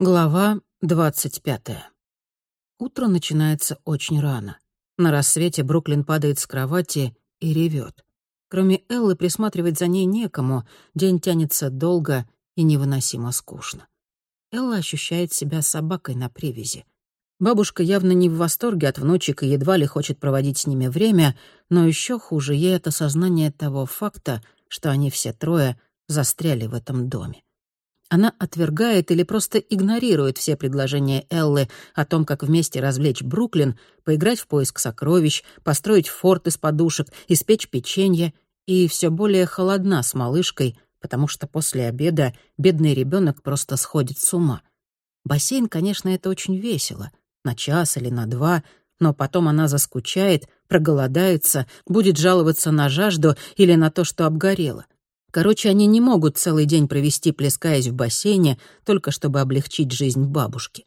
Глава двадцать пятая. Утро начинается очень рано. На рассвете Бруклин падает с кровати и ревет. Кроме Эллы присматривать за ней некому, день тянется долго и невыносимо скучно. Элла ощущает себя собакой на привязи. Бабушка явно не в восторге от внучек и едва ли хочет проводить с ними время, но еще хуже ей это сознание того факта, что они все трое застряли в этом доме. Она отвергает или просто игнорирует все предложения Эллы о том, как вместе развлечь Бруклин, поиграть в поиск сокровищ, построить форт из подушек, испечь печенье, и все более холодна с малышкой, потому что после обеда бедный ребенок просто сходит с ума. Бассейн, конечно, это очень весело, на час или на два, но потом она заскучает, проголодается, будет жаловаться на жажду или на то, что обгорела — Короче, они не могут целый день провести, плескаясь в бассейне, только чтобы облегчить жизнь бабушки.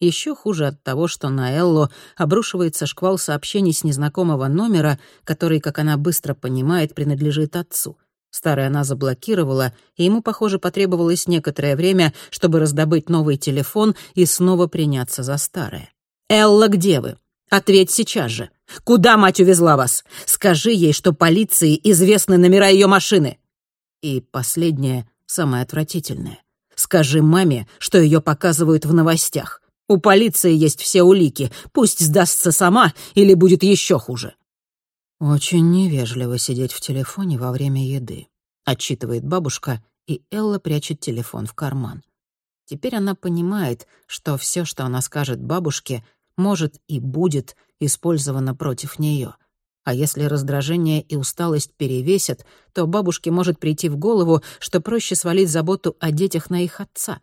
Еще хуже от того, что на Эллу обрушивается шквал сообщений с незнакомого номера, который, как она быстро понимает, принадлежит отцу. Старый она заблокировала, и ему, похоже, потребовалось некоторое время, чтобы раздобыть новый телефон и снова приняться за старое. «Элла, где вы? Ответь сейчас же. Куда мать увезла вас? Скажи ей, что полиции известны номера ее машины. И последнее, самое отвратительное. Скажи маме, что ее показывают в новостях. У полиции есть все улики. Пусть сдастся сама или будет еще хуже. Очень невежливо сидеть в телефоне во время еды, отчитывает бабушка, и Элла прячет телефон в карман. Теперь она понимает, что все, что она скажет бабушке, может и будет использовано против нее — а если раздражение и усталость перевесят, то бабушке может прийти в голову, что проще свалить заботу о детях на их отца.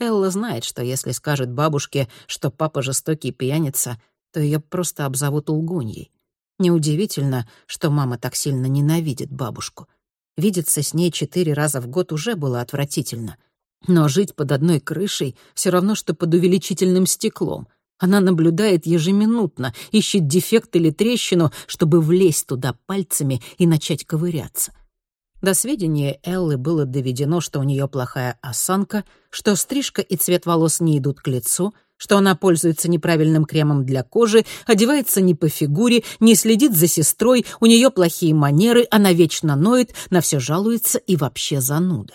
Элла знает, что если скажет бабушке, что папа жестокий пьяница, то ее просто обзовут лгуньей. Неудивительно, что мама так сильно ненавидит бабушку. Видеться с ней четыре раза в год уже было отвратительно. Но жить под одной крышей все равно, что под увеличительным стеклом — она наблюдает ежеминутно, ищет дефект или трещину, чтобы влезть туда пальцами и начать ковыряться. До сведения Эллы было доведено, что у нее плохая осанка, что стрижка и цвет волос не идут к лицу, что она пользуется неправильным кремом для кожи, одевается не по фигуре, не следит за сестрой, у нее плохие манеры, она вечно ноет, на все жалуется и вообще зануда.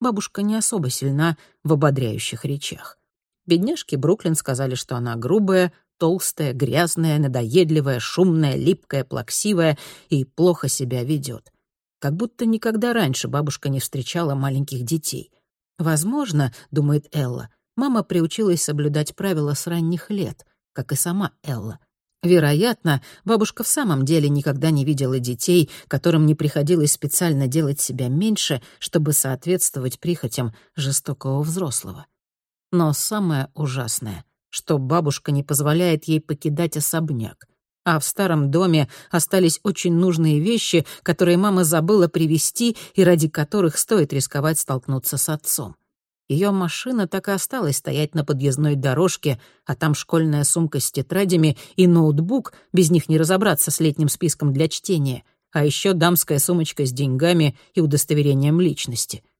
Бабушка не особо сильна в ободряющих речах. Бедняжке Бруклин сказали, что она грубая, толстая, грязная, надоедливая, шумная, липкая, плаксивая и плохо себя ведет. Как будто никогда раньше бабушка не встречала маленьких детей. Возможно, думает Элла, мама приучилась соблюдать правила с ранних лет, как и сама Элла. Вероятно, бабушка в самом деле никогда не видела детей, которым не приходилось специально делать себя меньше, чтобы соответствовать прихотям жестокого взрослого. Но самое ужасное, что бабушка не позволяет ей покидать особняк. А в старом доме остались очень нужные вещи, которые мама забыла привезти и ради которых стоит рисковать столкнуться с отцом. Ее машина так и осталась стоять на подъездной дорожке, а там школьная сумка с тетрадями и ноутбук, без них не разобраться с летним списком для чтения, а еще дамская сумочка с деньгами и удостоверением личности —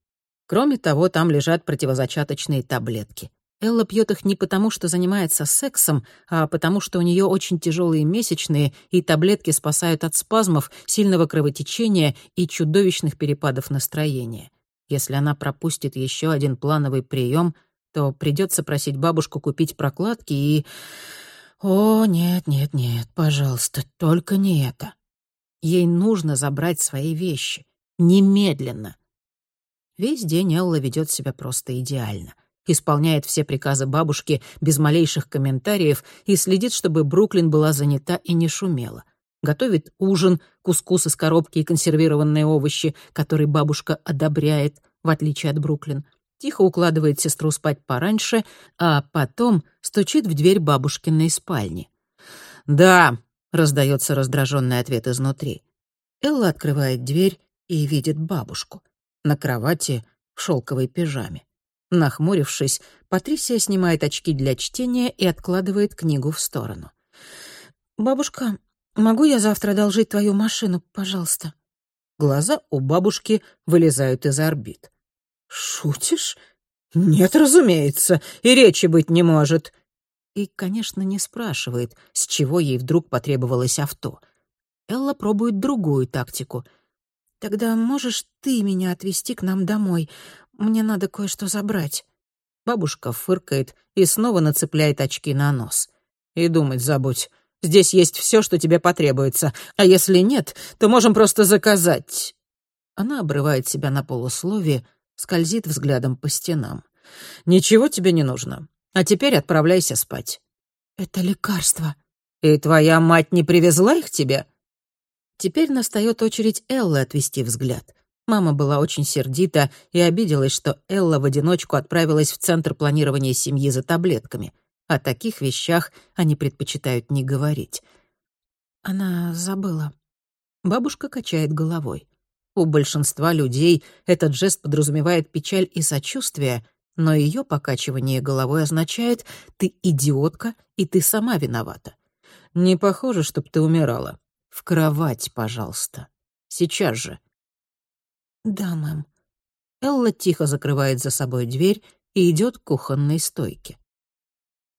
Кроме того, там лежат противозачаточные таблетки. Элла пьет их не потому, что занимается сексом, а потому, что у нее очень тяжелые месячные, и таблетки спасают от спазмов, сильного кровотечения и чудовищных перепадов настроения. Если она пропустит еще один плановый прием, то придется просить бабушку купить прокладки и... О, нет, нет, нет, пожалуйста, только не это. Ей нужно забрать свои вещи. Немедленно. Весь день Элла ведет себя просто идеально. Исполняет все приказы бабушки без малейших комментариев и следит, чтобы Бруклин была занята и не шумела. Готовит ужин, кускус из коробки и консервированные овощи, которые бабушка одобряет, в отличие от Бруклин. Тихо укладывает сестру спать пораньше, а потом стучит в дверь бабушкиной спальни. «Да», — раздается раздраженный ответ изнутри. Элла открывает дверь и видит бабушку на кровати в шелковой пижаме. Нахмурившись, Патрисия снимает очки для чтения и откладывает книгу в сторону. «Бабушка, могу я завтра одолжить твою машину, пожалуйста?» Глаза у бабушки вылезают из орбит. «Шутишь? «Нет, разумеется, и речи быть не может». И, конечно, не спрашивает, с чего ей вдруг потребовалось авто. Элла пробует другую тактику. «Тогда можешь ты меня отвезти к нам домой? Мне надо кое-что забрать». Бабушка фыркает и снова нацепляет очки на нос. «И думать забудь. Здесь есть все, что тебе потребуется. А если нет, то можем просто заказать». Она обрывает себя на полусловие, скользит взглядом по стенам. «Ничего тебе не нужно. А теперь отправляйся спать». «Это лекарство». «И твоя мать не привезла их тебе?» Теперь настает очередь Эллы отвести взгляд. Мама была очень сердита и обиделась, что Элла в одиночку отправилась в центр планирования семьи за таблетками. О таких вещах они предпочитают не говорить. Она забыла. Бабушка качает головой. У большинства людей этот жест подразумевает печаль и сочувствие, но ее покачивание головой означает «ты идиотка, и ты сама виновата». «Не похоже, чтоб ты умирала. В кровать, пожалуйста. Сейчас же». «Да, мэм». Элла тихо закрывает за собой дверь и идет к кухонной стойке.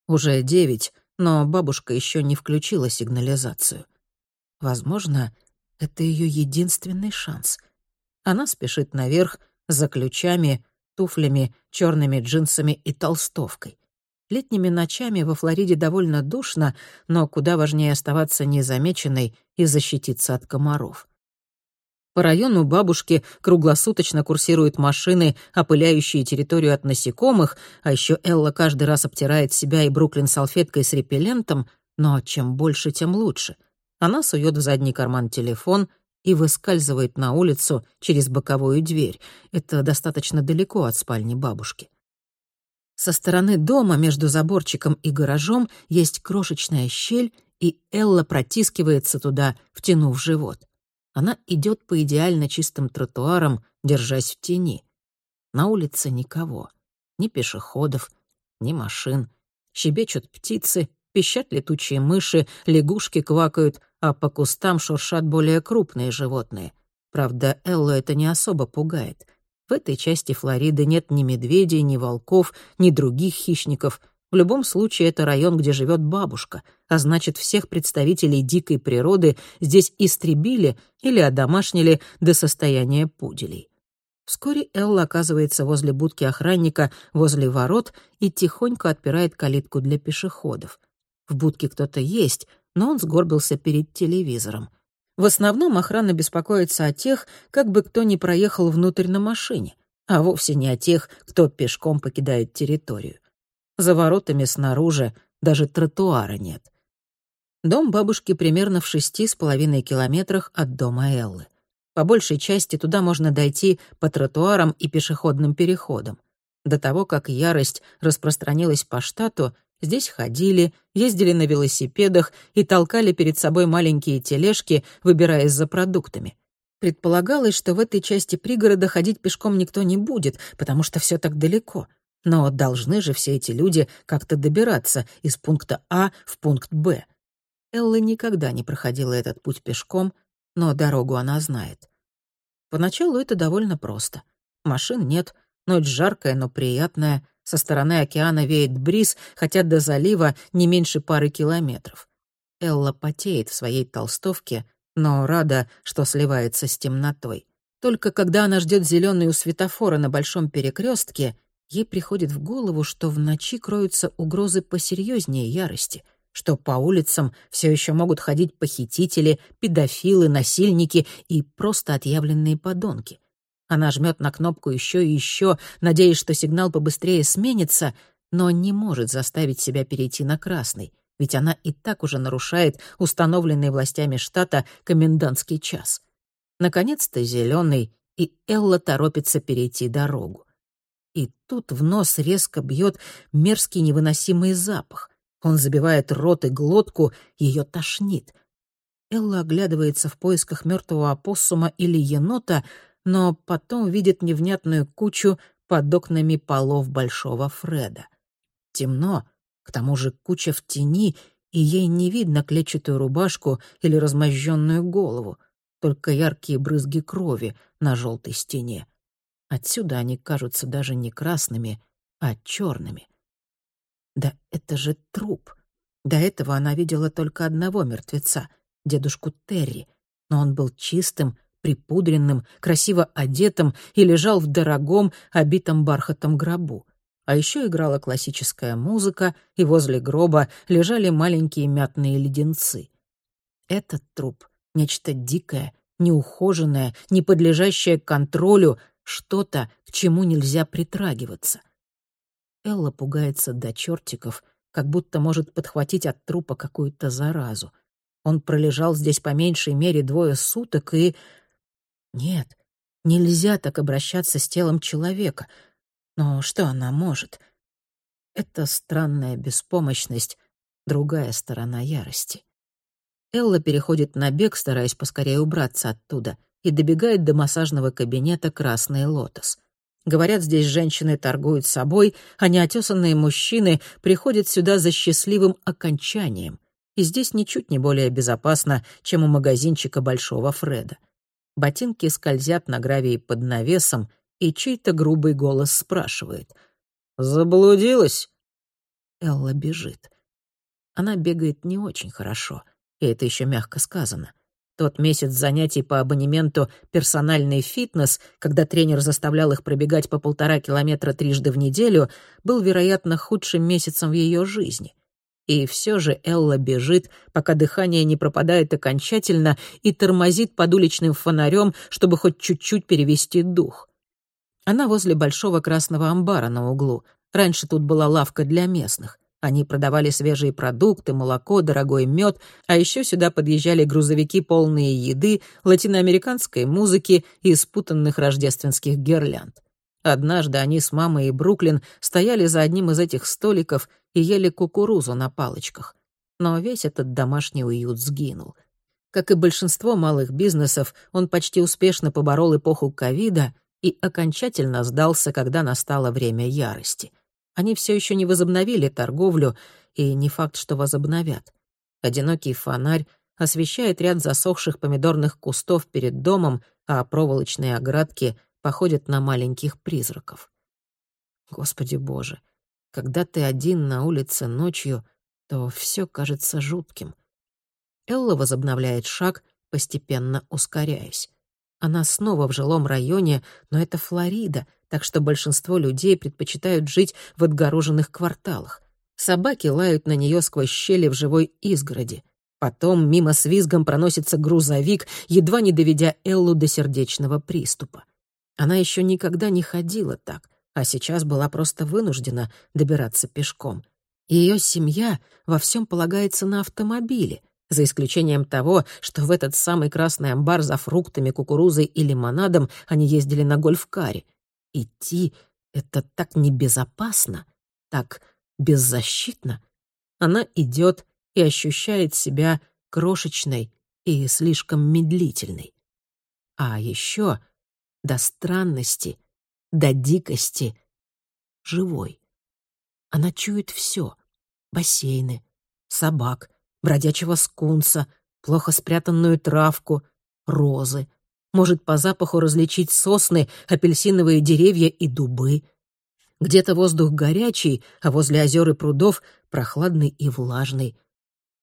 Уже девять, но бабушка еще не включила сигнализацию. Возможно, это ее единственный шанс. Она спешит наверх за ключами, туфлями, черными джинсами и толстовкой. Летними ночами во Флориде довольно душно, но куда важнее оставаться незамеченной и защититься от комаров. По району бабушки круглосуточно курсируют машины, опыляющие территорию от насекомых, а еще Элла каждый раз обтирает себя и Бруклин салфеткой с репеллентом, но чем больше, тем лучше. Она сует в задний карман телефон, и выскальзывает на улицу через боковую дверь. Это достаточно далеко от спальни бабушки. Со стороны дома между заборчиком и гаражом есть крошечная щель, и Элла протискивается туда, втянув живот. Она идет по идеально чистым тротуарам, держась в тени. На улице никого. Ни пешеходов, ни машин. Щебечут птицы, пищат летучие мыши, лягушки квакают, а по кустам шуршат более крупные животные. Правда, Эллу это не особо пугает. В этой части Флориды нет ни медведей, ни волков, ни других хищников. В любом случае, это район, где живет бабушка, а значит, всех представителей дикой природы здесь истребили или одомашнили до состояния пуделей. Вскоре Элла оказывается возле будки охранника, возле ворот и тихонько отпирает калитку для пешеходов. В будке кто-то есть, но он сгорбился перед телевизором. В основном охрана беспокоится о тех, как бы кто ни проехал внутрь на машине, а вовсе не о тех, кто пешком покидает территорию. За воротами снаружи даже тротуара нет. Дом бабушки примерно в шести с половиной километрах от дома Эллы. По большей части туда можно дойти по тротуарам и пешеходным переходам. До того, как ярость распространилась по штату, Здесь ходили, ездили на велосипедах и толкали перед собой маленькие тележки, выбираясь за продуктами. Предполагалось, что в этой части пригорода ходить пешком никто не будет, потому что все так далеко. Но должны же все эти люди как-то добираться из пункта А в пункт Б. Элла никогда не проходила этот путь пешком, но дорогу она знает. Поначалу это довольно просто. Машин нет, ночь жаркая, но приятная — со стороны океана веет бриз, хотя до залива не меньше пары километров. Элла потеет в своей толстовке, но рада, что сливается с темнотой. Только когда она ждет зеленый у светофора на большом перекрестке, ей приходит в голову, что в ночи кроются угрозы посерьезнее ярости, что по улицам все еще могут ходить похитители, педофилы, насильники и просто отъявленные подонки. Она жмет на кнопку еще и еще, надеясь, что сигнал побыстрее сменится, но не может заставить себя перейти на красный, ведь она и так уже нарушает установленный властями штата комендантский час. Наконец-то зеленый, и Элла торопится перейти дорогу. И тут в нос резко бьет мерзкий невыносимый запах. Он забивает рот и глотку, ее тошнит. Элла оглядывается в поисках мертвого опоссума или енота, но потом видит невнятную кучу под окнами полов Большого Фреда. Темно, к тому же куча в тени, и ей не видно клетчатую рубашку или размозженную голову, только яркие брызги крови на желтой стене. Отсюда они кажутся даже не красными, а черными. Да это же труп. До этого она видела только одного мертвеца — дедушку Терри, но он был чистым, припудренным, красиво одетым и лежал в дорогом, обитом бархатом гробу. А еще играла классическая музыка, и возле гроба лежали маленькие мятные леденцы. Этот труп — нечто дикое, неухоженное, не подлежащее контролю, что-то, к чему нельзя притрагиваться. Элла пугается до чертиков, как будто может подхватить от трупа какую-то заразу. Он пролежал здесь по меньшей мере двое суток и... Нет, нельзя так обращаться с телом человека. Но что она может? Это странная беспомощность, другая сторона ярости. Элла переходит на бег, стараясь поскорее убраться оттуда, и добегает до массажного кабинета «Красный лотос». Говорят, здесь женщины торгуют собой, а неотесанные мужчины приходят сюда за счастливым окончанием. И здесь ничуть не более безопасно, чем у магазинчика Большого Фреда. Ботинки скользят на гравии под навесом, и чей-то грубый голос спрашивает. «Заблудилась?» Элла бежит. Она бегает не очень хорошо, и это еще мягко сказано. Тот месяц занятий по абонементу «Персональный фитнес», когда тренер заставлял их пробегать по полтора километра трижды в неделю, был, вероятно, худшим месяцем в ее жизни. И все же Элла бежит, пока дыхание не пропадает окончательно, и тормозит под уличным фонарем, чтобы хоть чуть-чуть перевести дух. Она возле большого красного амбара на углу. Раньше тут была лавка для местных. Они продавали свежие продукты, молоко, дорогой мед, а еще сюда подъезжали грузовики, полные еды, латиноамериканской музыки и спутанных рождественских гирлянд. Однажды они с мамой и Бруклин стояли за одним из этих столиков и ели кукурузу на палочках. Но весь этот домашний уют сгинул. Как и большинство малых бизнесов, он почти успешно поборол эпоху ковида и окончательно сдался, когда настало время ярости. Они все еще не возобновили торговлю, и не факт, что возобновят. Одинокий фонарь освещает ряд засохших помидорных кустов перед домом, а проволочные оградки походят на маленьких призраков. Господи боже, когда ты один на улице ночью, то все кажется жутким. Элла возобновляет шаг, постепенно ускоряясь. Она снова в жилом районе, но это Флорида, так что большинство людей предпочитают жить в отгороженных кварталах. Собаки лают на нее сквозь щели в живой изгороди. Потом мимо с визгом проносится грузовик, едва не доведя Эллу до сердечного приступа. Она еще никогда не ходила так, а сейчас была просто вынуждена добираться пешком. Ее семья во всем полагается на автомобиле, за исключением того, что в этот самый красный амбар за фруктами, кукурузой и лимонадом они ездили на гольф-каре — Идти — это так небезопасно, так беззащитно. Она идет и ощущает себя крошечной и слишком медлительной. А еще до странности, до дикости живой. Она чует все: бассейны, собак, бродячего скунса, плохо спрятанную травку, розы, может по запаху различить сосны, апельсиновые деревья и дубы. Где-то воздух горячий, а возле озер и прудов прохладный и влажный.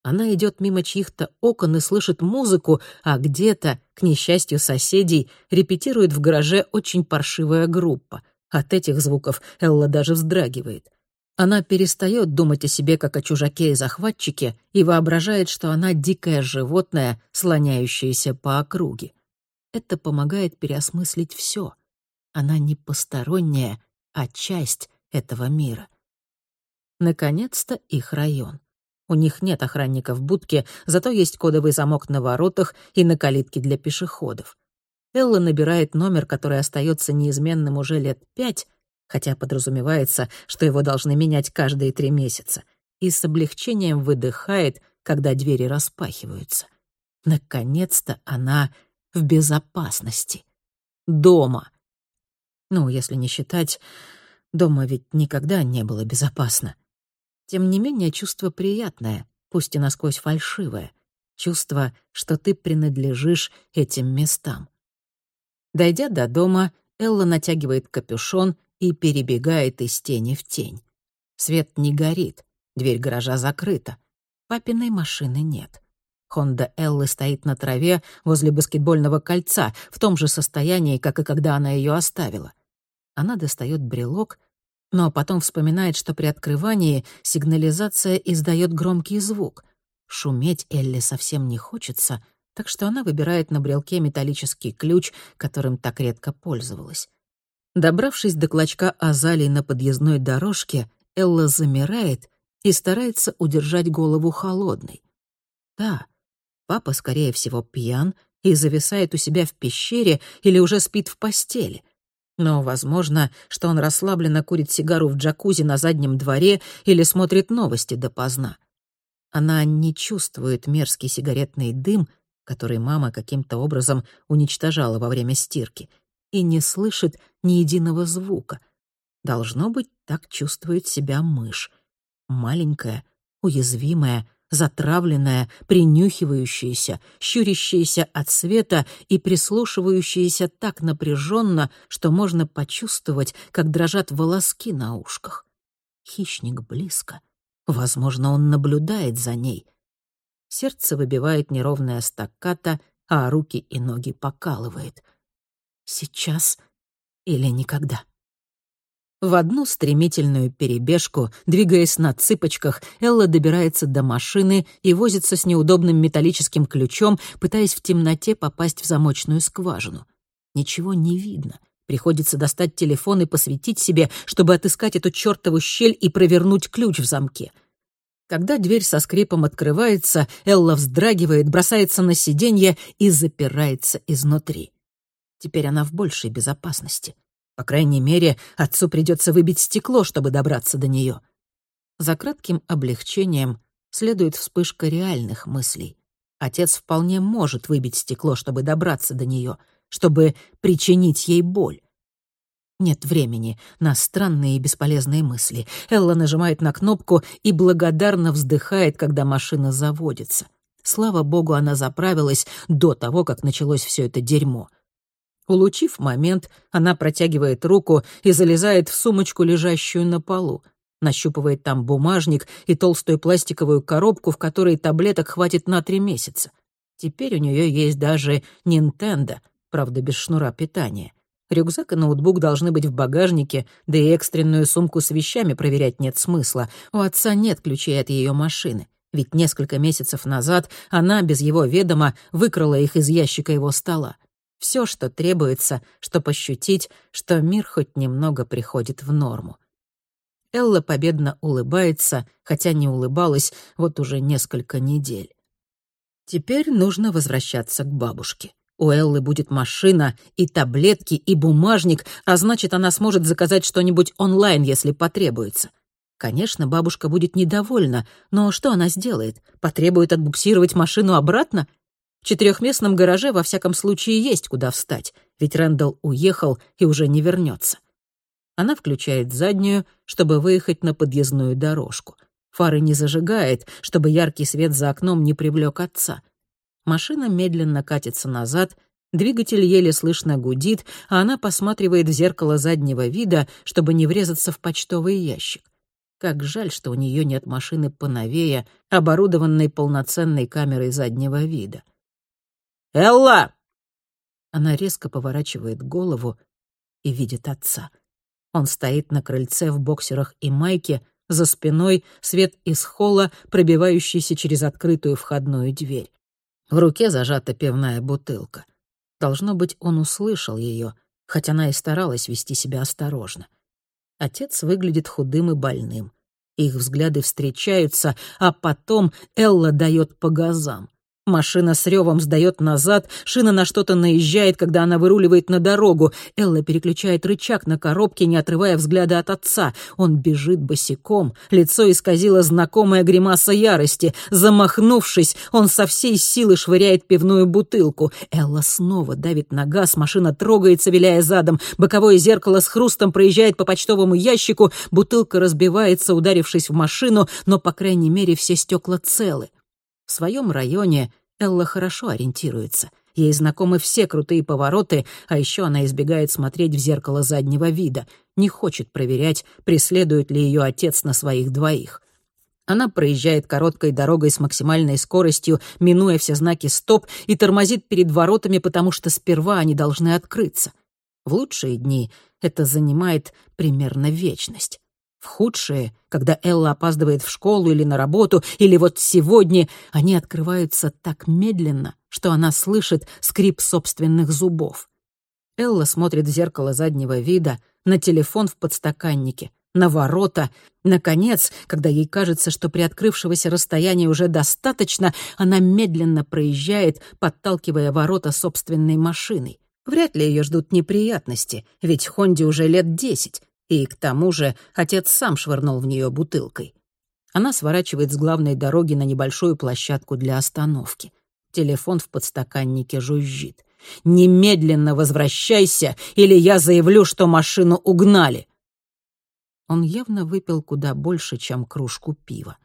Она идет мимо чьих-то окон и слышит музыку, а где-то, к несчастью соседей, репетирует в гараже очень паршивая группа. От этих звуков Элла даже вздрагивает. Она перестает думать о себе как о чужаке и захватчике и воображает, что она дикое животное, слоняющееся по округе это помогает переосмыслить все. Она не посторонняя, а часть этого мира. Наконец-то их район. У них нет охранника в будке, зато есть кодовый замок на воротах и на калитке для пешеходов. Элла набирает номер, который остается неизменным уже лет пять, хотя подразумевается, что его должны менять каждые три месяца, и с облегчением выдыхает, когда двери распахиваются. Наконец-то она в безопасности. Дома. Ну, если не считать, дома ведь никогда не было безопасно. Тем не менее, чувство приятное, пусть и насквозь фальшивое. Чувство, что ты принадлежишь этим местам. Дойдя до дома, Элла натягивает капюшон и перебегает из тени в тень. Свет не горит, дверь гаража закрыта. Папиной машины нет. Хонда Эллы стоит на траве возле баскетбольного кольца, в том же состоянии, как и когда она ее оставила. Она достает брелок, но потом вспоминает, что при открывании сигнализация издает громкий звук. Шуметь Элли совсем не хочется, так что она выбирает на брелке металлический ключ, которым так редко пользовалась. Добравшись до клочка азалий на подъездной дорожке, Элла замирает и старается удержать голову холодной. Да, папа, скорее всего, пьян и зависает у себя в пещере или уже спит в постели. Но возможно, что он расслабленно курит сигару в джакузи на заднем дворе или смотрит новости допоздна. Она не чувствует мерзкий сигаретный дым, который мама каким-то образом уничтожала во время стирки — и не слышит ни единого звука. Должно быть, так чувствует себя мышь. Маленькая, уязвимая, затравленная, принюхивающаяся, щурящаяся от света и прислушивающаяся так напряженно, что можно почувствовать, как дрожат волоски на ушках. Хищник близко. Возможно, он наблюдает за ней. Сердце выбивает неровная стакката, а руки и ноги покалывает — Сейчас или никогда. В одну стремительную перебежку, двигаясь на цыпочках, Элла добирается до машины и возится с неудобным металлическим ключом, пытаясь в темноте попасть в замочную скважину. Ничего не видно. Приходится достать телефон и посветить себе, чтобы отыскать эту чертову щель и провернуть ключ в замке. Когда дверь со скрипом открывается, Элла вздрагивает, бросается на сиденье и запирается изнутри. Теперь она в большей безопасности. По крайней мере, отцу придется выбить стекло, чтобы добраться до нее. За кратким облегчением следует вспышка реальных мыслей. Отец вполне может выбить стекло, чтобы добраться до нее, чтобы причинить ей боль. Нет времени на странные и бесполезные мысли. Элла нажимает на кнопку и благодарно вздыхает, когда машина заводится. Слава богу, она заправилась до того, как началось все это дерьмо. Улучив момент, она протягивает руку и залезает в сумочку, лежащую на полу. Нащупывает там бумажник и толстую пластиковую коробку, в которой таблеток хватит на три месяца. Теперь у нее есть даже Nintendo, правда, без шнура питания. Рюкзак и ноутбук должны быть в багажнике, да и экстренную сумку с вещами проверять нет смысла. У отца нет ключей от ее машины. Ведь несколько месяцев назад она, без его ведома, выкрала их из ящика его стола. Все, что требуется, чтобы ощутить, что мир хоть немного приходит в норму. Элла победно улыбается, хотя не улыбалась вот уже несколько недель. Теперь нужно возвращаться к бабушке. У Эллы будет машина и таблетки, и бумажник, а значит, она сможет заказать что-нибудь онлайн, если потребуется. Конечно, бабушка будет недовольна, но что она сделает? Потребует отбуксировать машину обратно? Четырехместном гараже во всяком случае есть куда встать, ведь Рэндалл уехал и уже не вернется. Она включает заднюю, чтобы выехать на подъездную дорожку. Фары не зажигает, чтобы яркий свет за окном не привлек отца. Машина медленно катится назад, двигатель еле слышно гудит, а она посматривает в зеркало заднего вида, чтобы не врезаться в почтовый ящик. Как жаль, что у нее нет машины поновее, оборудованной полноценной камерой заднего вида. «Элла!» Она резко поворачивает голову и видит отца. Он стоит на крыльце в боксерах и майке, за спиной свет из холла, пробивающийся через открытую входную дверь. В руке зажата пивная бутылка. Должно быть, он услышал ее, хоть она и старалась вести себя осторожно. Отец выглядит худым и больным. Их взгляды встречаются, а потом Элла дает по газам. Машина с ревом сдает назад, шина на что-то наезжает, когда она выруливает на дорогу. Элла переключает рычаг на коробке, не отрывая взгляда от отца. Он бежит босиком, лицо исказило знакомая гримаса ярости. Замахнувшись, он со всей силы швыряет пивную бутылку. Элла снова давит на газ, машина трогается, виляя задом. Боковое зеркало с хрустом проезжает по почтовому ящику, бутылка разбивается, ударившись в машину, но, по крайней мере, все стекла целы. В своем районе Элла хорошо ориентируется. Ей знакомы все крутые повороты, а еще она избегает смотреть в зеркало заднего вида, не хочет проверять, преследует ли ее отец на своих двоих. Она проезжает короткой дорогой с максимальной скоростью, минуя все знаки «стоп» и тормозит перед воротами, потому что сперва они должны открыться. В лучшие дни это занимает примерно вечность. В худшие, когда Элла опаздывает в школу или на работу, или вот сегодня, они открываются так медленно, что она слышит скрип собственных зубов. Элла смотрит в зеркало заднего вида, на телефон в подстаканнике, на ворота. Наконец, когда ей кажется, что при открывшегося расстоянии уже достаточно, она медленно проезжает, подталкивая ворота собственной машиной. Вряд ли ее ждут неприятности, ведь Хонде уже лет десять, и к тому же отец сам швырнул в нее бутылкой. Она сворачивает с главной дороги на небольшую площадку для остановки. Телефон в подстаканнике жужжит. «Немедленно возвращайся, или я заявлю, что машину угнали!» Он явно выпил куда больше, чем кружку пива.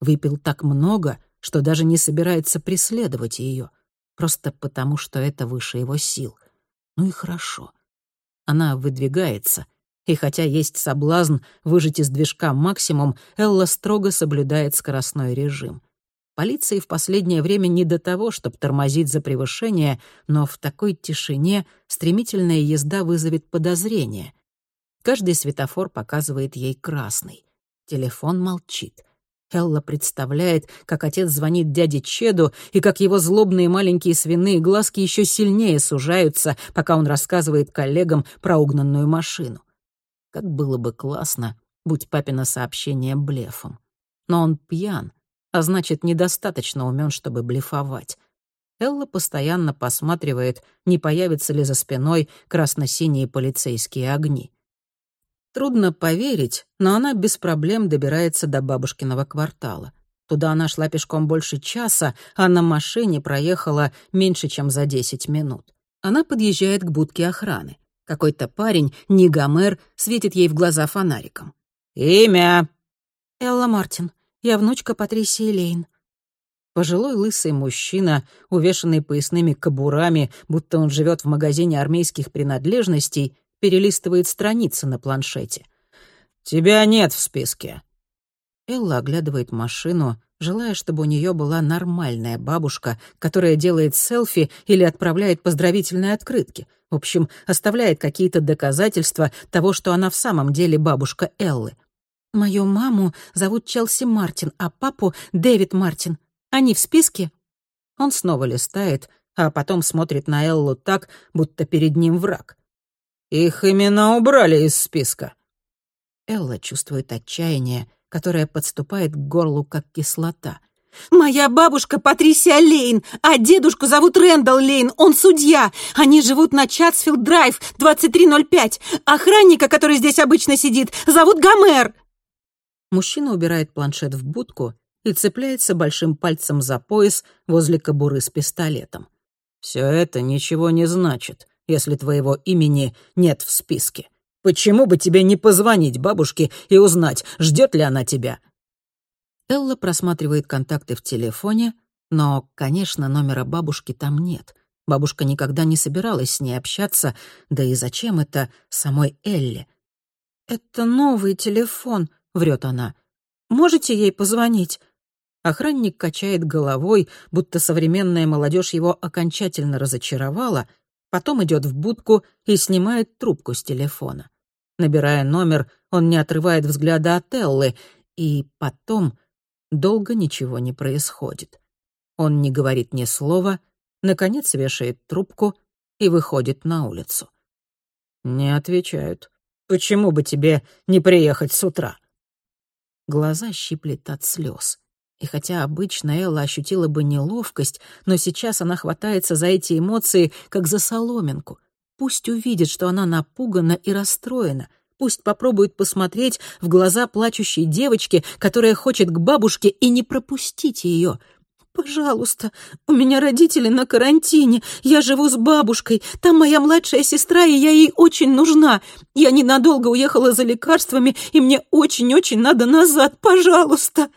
Выпил так много, что даже не собирается преследовать ее, просто потому что это выше его сил. Ну и хорошо. Она выдвигается — и хотя есть соблазн выжать из движка максимум, Элла строго соблюдает скоростной режим. Полиции в последнее время не до того, чтобы тормозить за превышение, но в такой тишине стремительная езда вызовет подозрение. Каждый светофор показывает ей красный. Телефон молчит. Элла представляет, как отец звонит дяде Чеду, и как его злобные маленькие свиные глазки еще сильнее сужаются, пока он рассказывает коллегам про угнанную машину. Как было бы классно, будь папина сообщение блефом. Но он пьян, а значит, недостаточно умен, чтобы блефовать. Элла постоянно посматривает, не появятся ли за спиной красно-синие полицейские огни. Трудно поверить, но она без проблем добирается до бабушкиного квартала. Туда она шла пешком больше часа, а на машине проехала меньше, чем за 10 минут. Она подъезжает к будке охраны. Какой-то парень, не Гомер, светит ей в глаза фонариком. «Имя?» «Элла Мартин. Я внучка Патрисии Лейн». Пожилой лысый мужчина, увешанный поясными кобурами, будто он живет в магазине армейских принадлежностей, перелистывает страницы на планшете. «Тебя нет в списке». Элла оглядывает машину, желая, чтобы у нее была нормальная бабушка, которая делает селфи или отправляет поздравительные открытки. В общем, оставляет какие-то доказательства того, что она в самом деле бабушка Эллы. «Мою маму зовут Челси Мартин, а папу — Дэвид Мартин. Они в списке?» Он снова листает, а потом смотрит на Эллу так, будто перед ним враг. «Их имена убрали из списка». Элла чувствует отчаяние, которая подступает к горлу, как кислота. «Моя бабушка Патрисия Лейн, а дедушку зовут Рэндалл Лейн, он судья. Они живут на Чатсфилд-драйв, 2305. Охранника, который здесь обычно сидит, зовут Гомер». Мужчина убирает планшет в будку и цепляется большим пальцем за пояс возле кобуры с пистолетом. «Все это ничего не значит, если твоего имени нет в списке. Почему бы тебе не позвонить бабушке и узнать, ждет ли она тебя?» Элла просматривает контакты в телефоне, но, конечно, номера бабушки там нет. Бабушка никогда не собиралась с ней общаться, да и зачем это самой Элле? «Это новый телефон», — врет она. «Можете ей позвонить?» Охранник качает головой, будто современная молодежь его окончательно разочаровала, потом идет в будку и снимает трубку с телефона. Набирая номер, он не отрывает взгляда от Эллы, и потом долго ничего не происходит. Он не говорит ни слова, наконец вешает трубку и выходит на улицу. «Не отвечают. Почему бы тебе не приехать с утра?» Глаза щиплет от слез. И хотя обычно Элла ощутила бы неловкость, но сейчас она хватается за эти эмоции, как за соломинку. Пусть увидит, что она напугана и расстроена. Пусть попробует посмотреть в глаза плачущей девочки, которая хочет к бабушке, и не пропустить ее. «Пожалуйста, у меня родители на карантине. Я живу с бабушкой. Там моя младшая сестра, и я ей очень нужна. Я ненадолго уехала за лекарствами, и мне очень-очень надо назад. Пожалуйста!»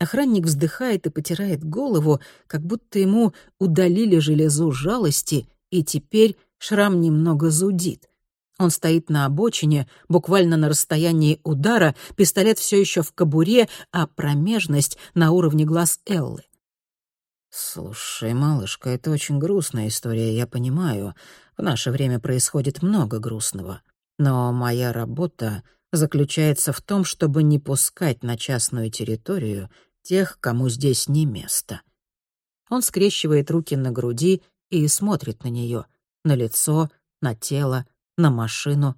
Охранник вздыхает и потирает голову, как будто ему удалили железу жалости, и теперь шрам немного зудит. Он стоит на обочине, буквально на расстоянии удара, пистолет все еще в кобуре, а промежность на уровне глаз Эллы. «Слушай, малышка, это очень грустная история, я понимаю. В наше время происходит много грустного. Но моя работа заключается в том, чтобы не пускать на частную территорию тех, кому здесь не место. Он скрещивает руки на груди и смотрит на нее, на лицо, на тело, на машину.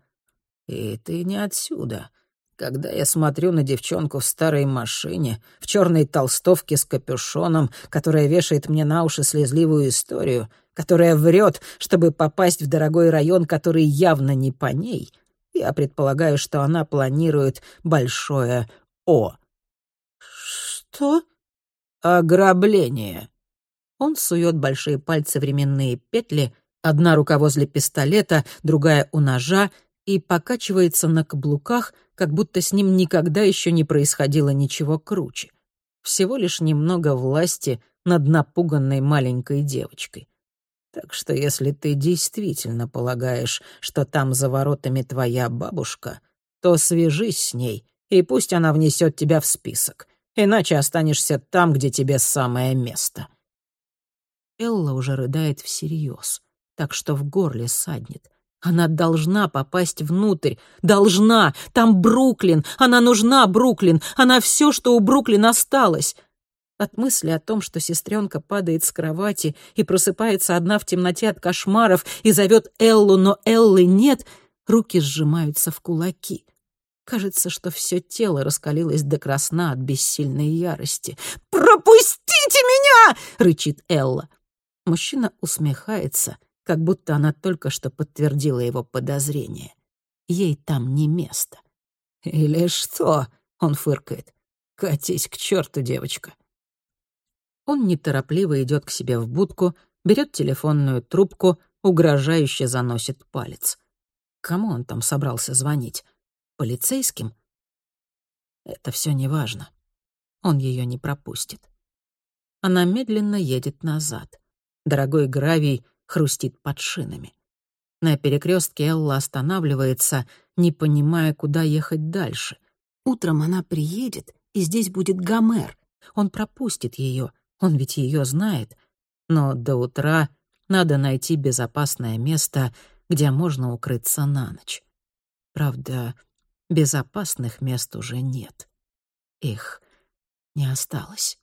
«И ты не отсюда. Когда я смотрю на девчонку в старой машине, в черной толстовке с капюшоном, которая вешает мне на уши слезливую историю, которая врет, чтобы попасть в дорогой район, который явно не по ней, я предполагаю, что она планирует большое «О». «Что?» «Ограбление». Он сует большие пальцы временные петли, одна рука возле пистолета, другая у ножа, и покачивается на каблуках, как будто с ним никогда еще не происходило ничего круче. Всего лишь немного власти над напуганной маленькой девочкой. Так что если ты действительно полагаешь, что там за воротами твоя бабушка, то свяжись с ней, и пусть она внесет тебя в список иначе останешься там, где тебе самое место». Элла уже рыдает всерьез, так что в горле саднет. Она должна попасть внутрь. Должна! Там Бруклин! Она нужна, Бруклин! Она все, что у Бруклин осталось! От мысли о том, что сестренка падает с кровати и просыпается одна в темноте от кошмаров и зовет Эллу, но Эллы нет, руки сжимаются в кулаки. Кажется, что все тело раскалилось до красна от бессильной ярости. «Пропустите меня!» — рычит Элла. Мужчина усмехается, как будто она только что подтвердила его подозрение. Ей там не место. «Или что?» — он фыркает. «Катись к черту, девочка». Он неторопливо идет к себе в будку, берет телефонную трубку, угрожающе заносит палец. Кому он там собрался звонить? Полицейским? Это все неважно. Он ее не пропустит. Она медленно едет назад. Дорогой гравий хрустит под шинами. На перекрестке Элла останавливается, не понимая, куда ехать дальше. Утром она приедет, и здесь будет Гомер. Он пропустит ее, он ведь ее знает. Но до утра надо найти безопасное место, где можно укрыться на ночь. Правда, безопасных мест уже нет. Их не осталось.